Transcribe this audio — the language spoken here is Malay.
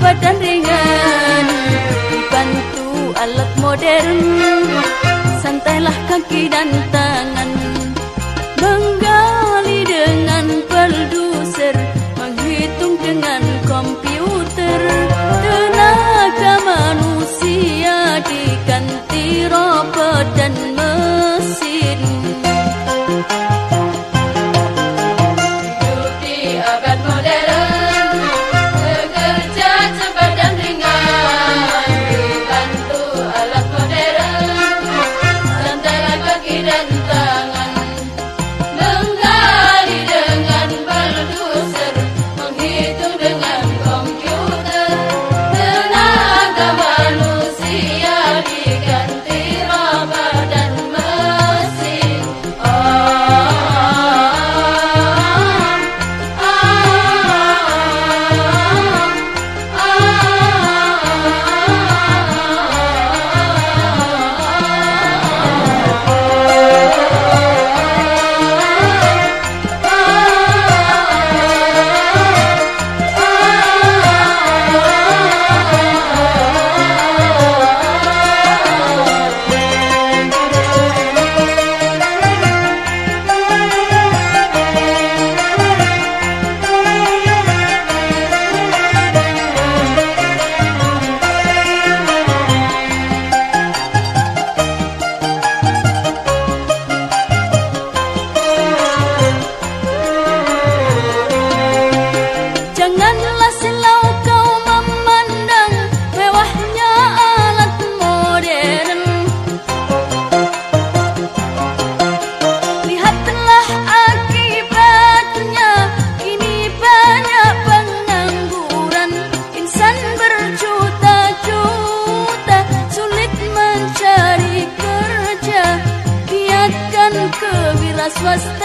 badan ringan Bantu alat modern. Santailah kaki dan स्वस्त